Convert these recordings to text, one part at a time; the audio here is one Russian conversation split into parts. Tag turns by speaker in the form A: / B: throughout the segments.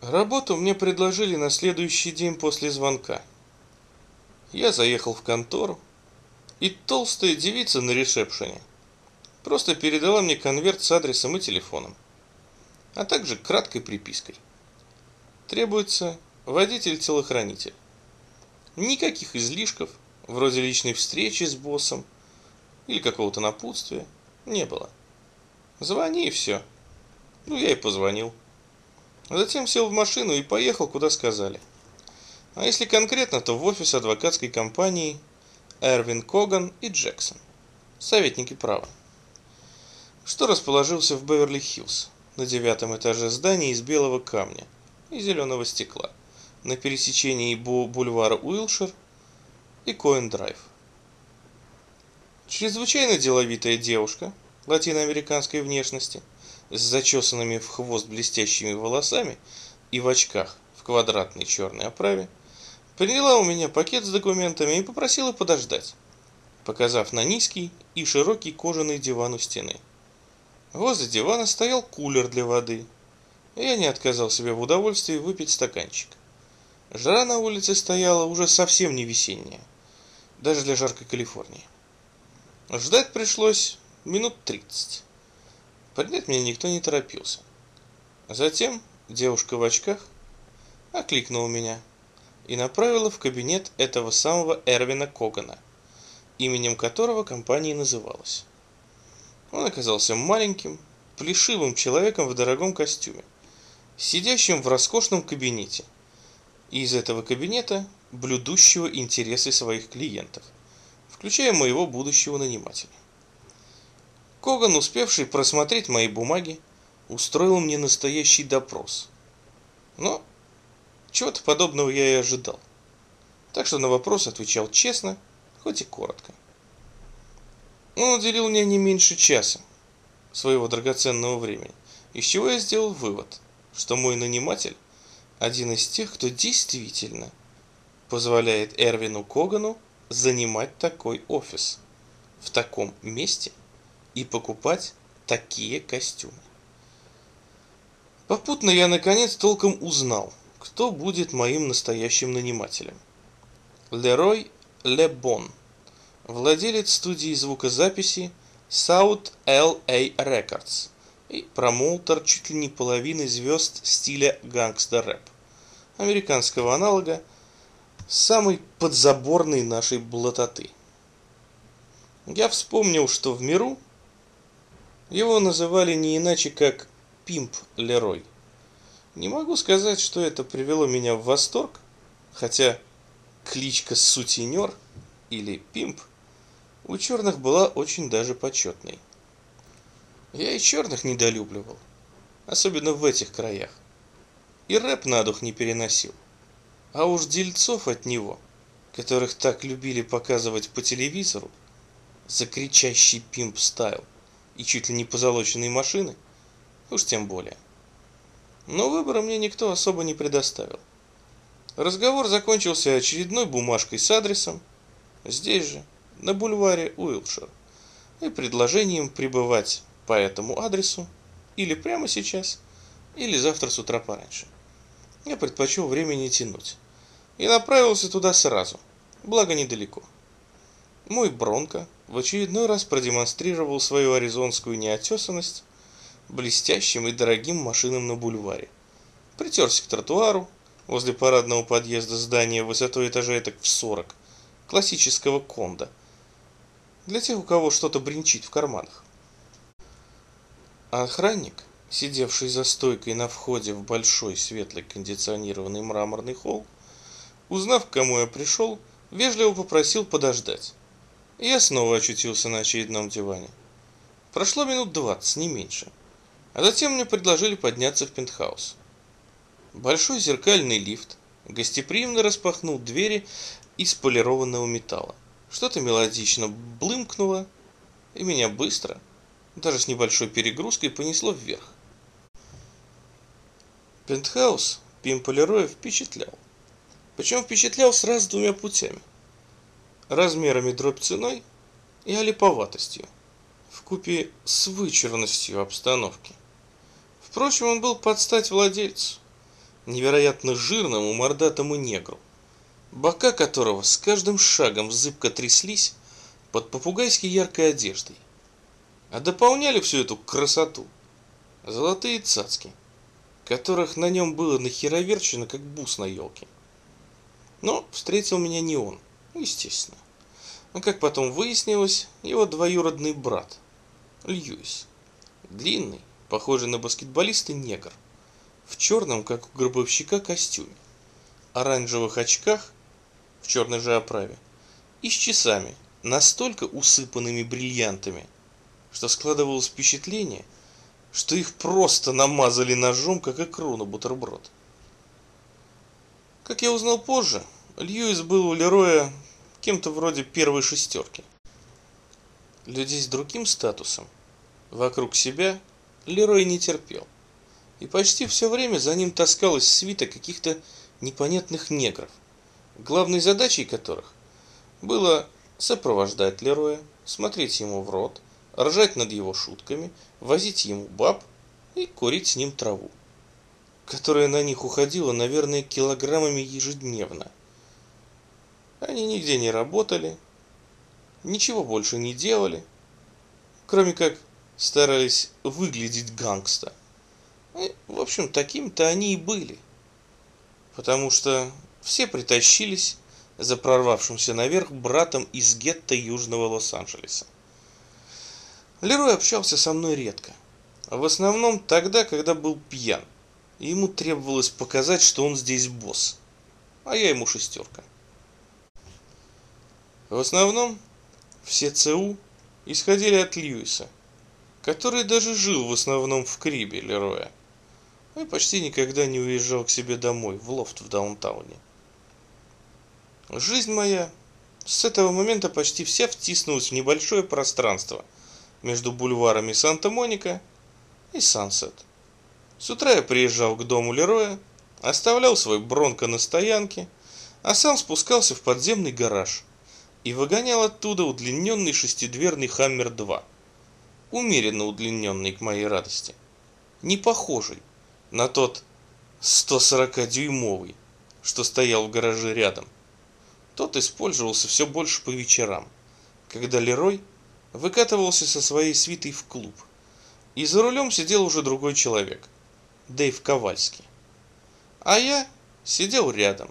A: Работу мне предложили на следующий день после звонка. Я заехал в контору, и толстая девица на ресепшене просто передала мне конверт с адресом и телефоном, а также краткой припиской. Требуется водитель-телохранитель. Никаких излишков, вроде личной встречи с боссом или какого-то напутствия, не было. Звони и все. Ну, я и позвонил. Затем сел в машину и поехал, куда сказали. А если конкретно, то в офис адвокатской компании Эрвин Коган и Джексон, советники права, что расположился в Беверли-Хиллз на девятом этаже здания из белого камня и зеленого стекла на пересечении бульвара Уилшир и Коэн-Драйв. Чрезвычайно деловитая девушка латиноамериканской внешности – с зачесанными в хвост блестящими волосами и в очках в квадратной черной оправе, приняла у меня пакет с документами и попросила подождать, показав на низкий и широкий кожаный диван у стены. Возле дивана стоял кулер для воды, я не отказал себе в удовольствии выпить стаканчик. Жара на улице стояла уже совсем не весенняя, даже для жаркой Калифорнии. Ждать пришлось минут тридцать. Поднять меня никто не торопился. Затем девушка в очках окликнула меня и направила в кабинет этого самого Эрвина Когана, именем которого компания называлась. Он оказался маленьким, плешивым человеком в дорогом костюме, сидящим в роскошном кабинете, и из этого кабинета блюдущего интересы своих клиентов, включая моего будущего нанимателя. Коган, успевший просмотреть мои бумаги, устроил мне настоящий допрос. Но чего-то подобного я и ожидал. Так что на вопрос отвечал честно, хоть и коротко. Он уделил мне не меньше часа своего драгоценного времени, из чего я сделал вывод, что мой наниматель один из тех, кто действительно позволяет Эрвину Когану занимать такой офис в таком месте – и покупать такие костюмы. Попутно я наконец толком узнал, кто будет моим настоящим нанимателем. Лерой Лебон, владелец студии звукозаписи South LA Records и промоутер чуть ли не половины звезд стиля гангстер-рэп, американского аналога самой подзаборной нашей блатоты. Я вспомнил, что в миру его называли не иначе, как Пимп Лерой. Не могу сказать, что это привело меня в восторг, хотя кличка Сутенер или Пимп у черных была очень даже почетной. Я и черных недолюбливал, особенно в этих краях. И рэп на дух не переносил. А уж дельцов от него, которых так любили показывать по телевизору, за кричащий пимп стайл – и чуть ли не позолоченные машины, уж тем более. Но выбора мне никто особо не предоставил. Разговор закончился очередной бумажкой с адресом, здесь же, на бульваре Уилшир, и предложением прибывать по этому адресу или прямо сейчас, или завтра с утра пораньше. Я предпочел время не тянуть и направился туда сразу, благо недалеко. Мой Бронко в очередной раз продемонстрировал свою аризонскую неотесанность блестящим и дорогим машинам на бульваре. Притерся к тротуару возле парадного подъезда здания высотой этажей так в 40, классического конда, для тех, у кого что-то бренчит в карманах. А охранник, сидевший за стойкой на входе в большой светлый кондиционированный мраморный холл, узнав, к кому я пришел, вежливо попросил подождать я снова очутился на очередном диване. Прошло минут двадцать, не меньше. А затем мне предложили подняться в пентхаус. Большой зеркальный лифт гостеприимно распахнул двери из полированного металла. Что-то мелодично блымкнуло, и меня быстро, даже с небольшой перегрузкой, понесло вверх. Пентхаус Пим Полироев впечатлял. Причем впечатлял сразу двумя путями размерами дробь ценой и олиповатостью, вкупе с вычурностью обстановки. Впрочем, он был под стать владельцу. невероятно жирному мордатому негру, бока которого с каждым шагом зыбко тряслись под попугайски яркой одеждой. А дополняли всю эту красоту золотые цацки, которых на нем было нахероверчено, как бус на елке. Но встретил меня не он, естественно. А как потом выяснилось, его двоюродный брат, Льюис. Длинный, похожий на баскетболиста негр, в черном, как у гробовщика, костюме, оранжевых очках, в черной же оправе, и с часами, настолько усыпанными бриллиантами, что складывалось впечатление, что их просто намазали ножом, как икру на бутерброд. Как я узнал позже, Льюис был у Лероя кем-то вроде первой шестерки. Людей с другим статусом вокруг себя Лерой не терпел. И почти все время за ним таскалась свита каких-то непонятных негров, главной задачей которых было сопровождать Лероя, смотреть ему в рот, ржать над его шутками, возить ему баб и курить с ним траву, которая на них уходила, наверное, килограммами ежедневно. Они нигде не работали, ничего больше не делали, кроме как старались выглядеть гангста. И, в общем, такими-то они и были. Потому что все притащились за прорвавшимся наверх братом из гетто Южного Лос-Анджелеса. Лерой общался со мной редко. В основном тогда, когда был пьян. И ему требовалось показать, что он здесь босс. А я ему шестерка. В основном все ЦУ исходили от Льюиса, который даже жил в основном в Крибе Лероя и почти никогда не уезжал к себе домой, в лофт в даунтауне. Жизнь моя с этого момента почти вся втиснулась в небольшое пространство между бульварами Санта-Моника и Сансет. С утра я приезжал к дому Лероя, оставлял свой бронко на стоянке, а сам спускался в подземный гараж и выгонял оттуда удлиненный шестидверный «Хаммер-2», умеренно удлиненный к моей радости, не похожий на тот 140-дюймовый, что стоял в гараже рядом. Тот использовался все больше по вечерам, когда Лерой выкатывался со своей свитой в клуб, и за рулем сидел уже другой человек, Дэйв Ковальский. А я сидел рядом,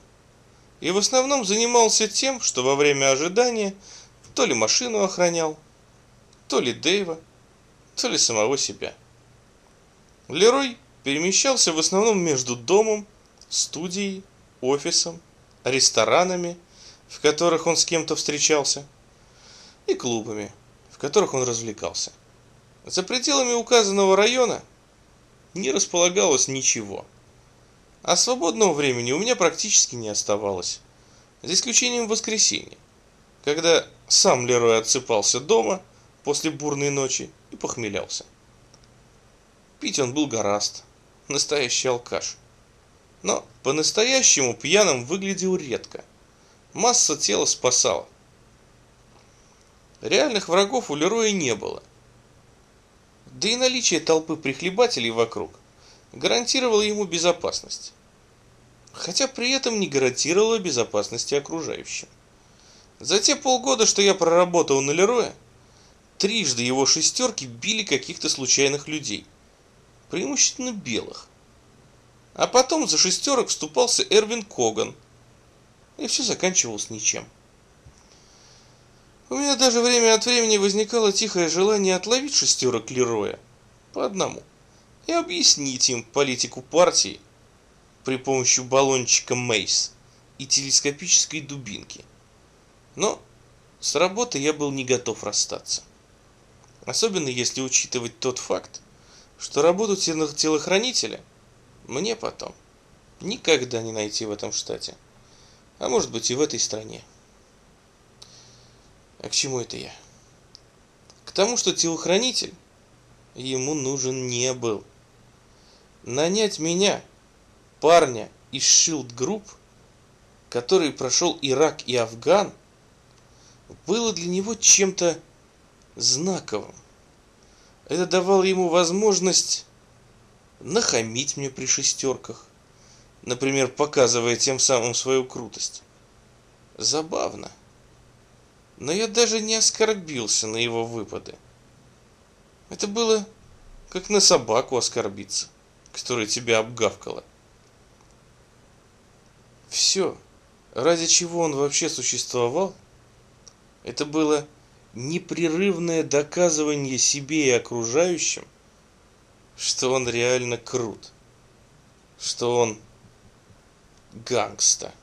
A: и в основном занимался тем, что во время ожидания то ли машину охранял, то ли Дэйва, то ли самого себя. Лерой перемещался в основном между домом, студией, офисом, ресторанами, в которых он с кем-то встречался, и клубами, в которых он развлекался. За пределами указанного района не располагалось ничего – а свободного времени у меня практически не оставалось, за исключением воскресенья, когда сам Лерой отсыпался дома после бурной ночи и похмелялся. Пить он был гораст, настоящий алкаш. Но по-настоящему пьяным выглядел редко. Масса тела спасала. Реальных врагов у Лероя не было. Да и наличие толпы прихлебателей вокруг гарантировало ему безопасность хотя при этом не гарантировала безопасности окружающим. За те полгода, что я проработал на Лероя, трижды его шестерки били каких-то случайных людей, преимущественно белых. А потом за шестерок вступался Эрвин Коган, и все заканчивалось ничем. У меня даже время от времени возникало тихое желание отловить шестерок Лероя по одному и объяснить им политику партии при помощи баллончика Мейс и телескопической дубинки. Но с работы я был не готов расстаться. Особенно если учитывать тот факт, что работу телохранителя мне потом никогда не найти в этом штате, а может быть и в этой стране. А к чему это я? К тому, что телохранитель ему нужен не был. Нанять меня – парня из Shield Group, который прошел Ирак и Афган, было для него чем-то знаковым. Это давало ему возможность нахамить мне при шестерках, например, показывая тем самым свою крутость. Забавно. Но я даже не оскорбился на его выпады. Это было как на собаку оскорбиться, которая тебя обгавкала. Все, ради чего он вообще существовал, это было непрерывное доказывание себе и окружающим, что он реально крут, что он гангста.